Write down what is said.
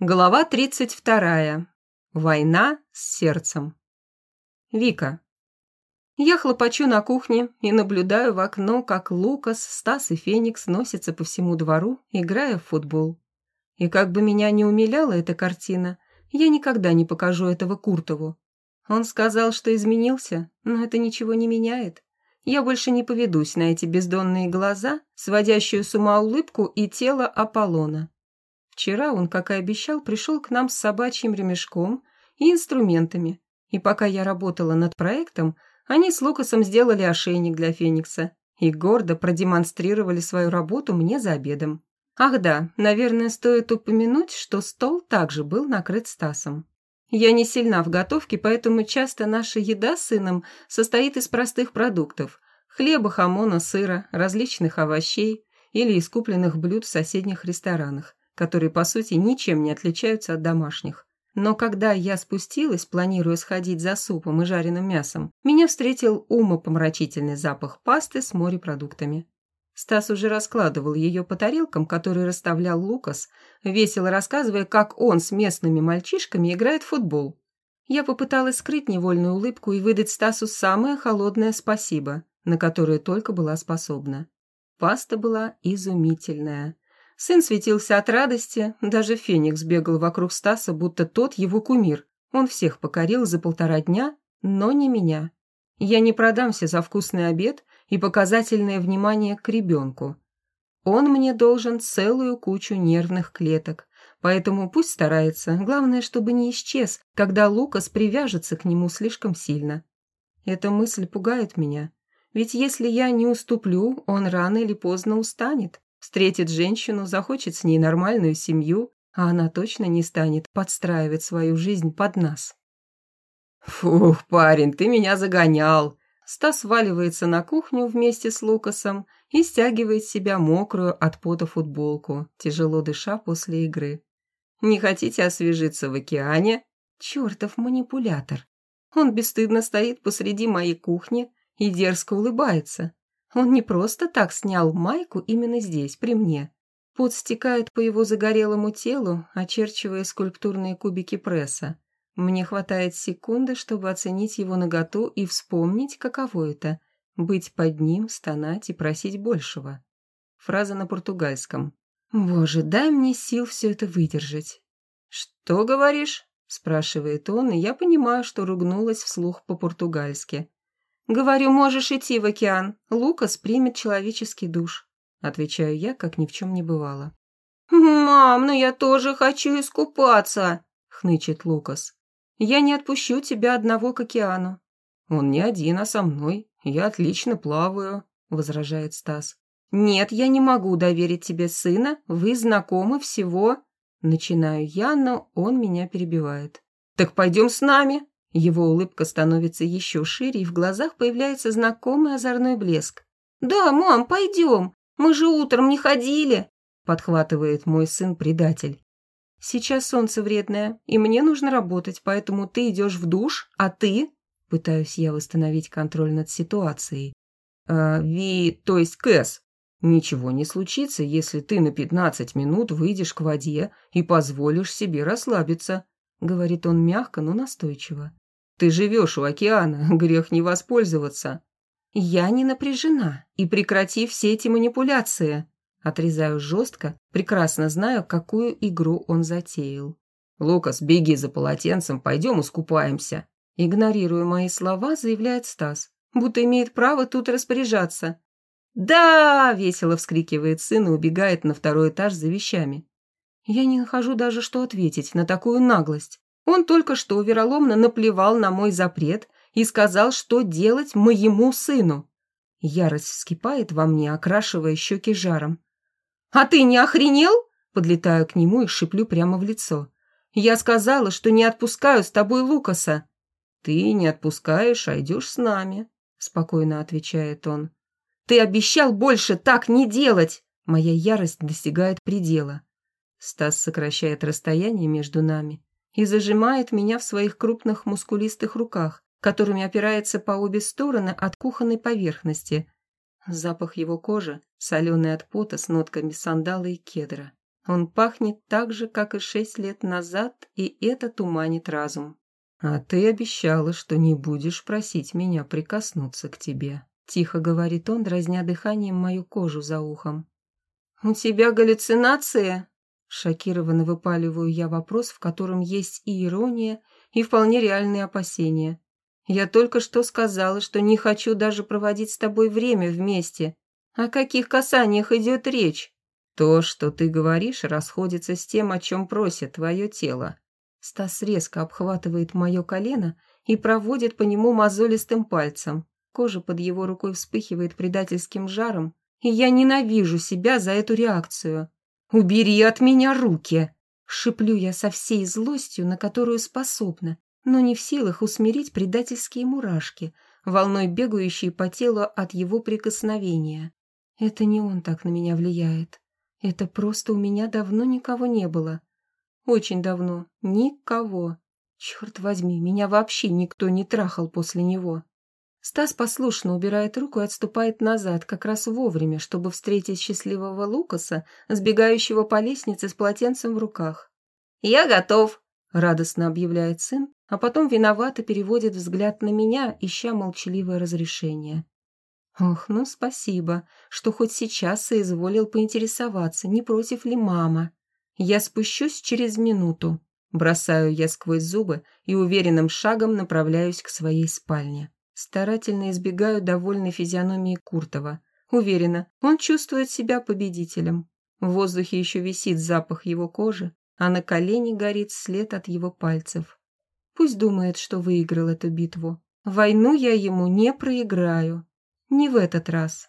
Глава 32. Война с сердцем. Вика. Я хлопочу на кухне и наблюдаю в окно, как Лукас, Стас и Феникс носятся по всему двору, играя в футбол. И как бы меня не умиляла эта картина, я никогда не покажу этого Куртову. Он сказал, что изменился, но это ничего не меняет. Я больше не поведусь на эти бездонные глаза, сводящую с ума улыбку и тело Аполлона. Вчера он, как и обещал, пришел к нам с собачьим ремешком и инструментами, и пока я работала над проектом, они с Лукасом сделали ошейник для Феникса и гордо продемонстрировали свою работу мне за обедом. Ах да, наверное, стоит упомянуть, что стол также был накрыт Стасом. Я не сильна в готовке, поэтому часто наша еда с сыном состоит из простых продуктов – хлеба, хамона, сыра, различных овощей или из купленных блюд в соседних ресторанах которые, по сути, ничем не отличаются от домашних. Но когда я спустилась, планируя сходить за супом и жареным мясом, меня встретил умопомрачительный запах пасты с морепродуктами. Стас уже раскладывал ее по тарелкам, которые расставлял Лукас, весело рассказывая, как он с местными мальчишками играет в футбол. Я попыталась скрыть невольную улыбку и выдать Стасу самое холодное спасибо, на которое только была способна. Паста была изумительная. Сын светился от радости, даже Феникс бегал вокруг Стаса, будто тот его кумир. Он всех покорил за полтора дня, но не меня. Я не продамся за вкусный обед и показательное внимание к ребенку. Он мне должен целую кучу нервных клеток, поэтому пусть старается, главное, чтобы не исчез, когда Лукас привяжется к нему слишком сильно. Эта мысль пугает меня, ведь если я не уступлю, он рано или поздно устанет. Встретит женщину, захочет с ней нормальную семью, а она точно не станет подстраивать свою жизнь под нас. «Фух, парень, ты меня загонял!» Стас валивается на кухню вместе с Лукасом и стягивает себя мокрую от пота футболку, тяжело дыша после игры. «Не хотите освежиться в океане?» Чертов манипулятор. Он бесстыдно стоит посреди моей кухни и дерзко улыбается. Он не просто так снял майку именно здесь, при мне. Пот стекает по его загорелому телу, очерчивая скульптурные кубики пресса. Мне хватает секунды, чтобы оценить его наготу и вспомнить, каково это — быть под ним, стонать и просить большего. Фраза на португальском. «Боже, дай мне сил все это выдержать». «Что говоришь?» — спрашивает он, и я понимаю, что ругнулась вслух по-португальски. «Говорю, можешь идти в океан. Лукас примет человеческий душ», — отвечаю я, как ни в чем не бывало. «Мам, ну я тоже хочу искупаться», — хнычет Лукас. «Я не отпущу тебя одного к океану». «Он не один, а со мной. Я отлично плаваю», — возражает Стас. «Нет, я не могу доверить тебе сына. Вы знакомы всего...» Начинаю я, но он меня перебивает. «Так пойдем с нами», его улыбка становится еще шире, и в глазах появляется знакомый озорной блеск. «Да, мам, пойдем! Мы же утром не ходили!» подхватывает мой сын-предатель. «Сейчас солнце вредное, и мне нужно работать, поэтому ты идешь в душ, а ты...» Пытаюсь я восстановить контроль над ситуацией. «А, Ви, то есть Кэс, ничего не случится, если ты на пятнадцать минут выйдешь к воде и позволишь себе расслабиться», говорит он мягко, но настойчиво. Ты живешь у океана, грех не воспользоваться. Я не напряжена, и прекрати все эти манипуляции. Отрезаю жестко, прекрасно знаю, какую игру он затеял. «Лукас, беги за полотенцем, пойдем искупаемся». Игнорируя мои слова, заявляет Стас, будто имеет право тут распоряжаться. «Да!» — весело вскрикивает сын и убегает на второй этаж за вещами. Я не нахожу даже, что ответить на такую наглость. Он только что вероломно наплевал на мой запрет и сказал, что делать моему сыну. Ярость вскипает во мне, окрашивая щеки жаром. «А ты не охренел?» Подлетаю к нему и шиплю прямо в лицо. «Я сказала, что не отпускаю с тобой Лукаса». «Ты не отпускаешь, а идешь с нами», — спокойно отвечает он. «Ты обещал больше так не делать!» Моя ярость достигает предела. Стас сокращает расстояние между нами и зажимает меня в своих крупных мускулистых руках, которыми опирается по обе стороны от кухонной поверхности. Запах его кожи, соленый от пота с нотками сандала и кедра. Он пахнет так же, как и шесть лет назад, и это туманит разум. «А ты обещала, что не будешь просить меня прикоснуться к тебе», — тихо говорит он, дразня дыханием мою кожу за ухом. «У тебя галлюцинации?» Шокированно выпаливаю я вопрос, в котором есть и ирония, и вполне реальные опасения. Я только что сказала, что не хочу даже проводить с тобой время вместе. О каких касаниях идет речь? То, что ты говоришь, расходится с тем, о чем просит твое тело. Стас резко обхватывает мое колено и проводит по нему мозолистым пальцем. Кожа под его рукой вспыхивает предательским жаром, и я ненавижу себя за эту реакцию. «Убери от меня руки!» Шиплю я со всей злостью, на которую способна, но не в силах усмирить предательские мурашки, волной бегающие по телу от его прикосновения. Это не он так на меня влияет. Это просто у меня давно никого не было. Очень давно. Никого. Черт возьми, меня вообще никто не трахал после него. Стас послушно убирает руку и отступает назад, как раз вовремя, чтобы встретить счастливого Лукаса, сбегающего по лестнице с полотенцем в руках. «Я готов!» — радостно объявляет сын, а потом виновато переводит взгляд на меня, ища молчаливое разрешение. Ох, ну спасибо, что хоть сейчас соизволил поинтересоваться, не против ли мама. Я спущусь через минуту. Бросаю я сквозь зубы и уверенным шагом направляюсь к своей спальне. Старательно избегаю довольной физиономии Куртова. Уверена, он чувствует себя победителем. В воздухе еще висит запах его кожи, а на колене горит след от его пальцев. Пусть думает, что выиграл эту битву. Войну я ему не проиграю. Не в этот раз.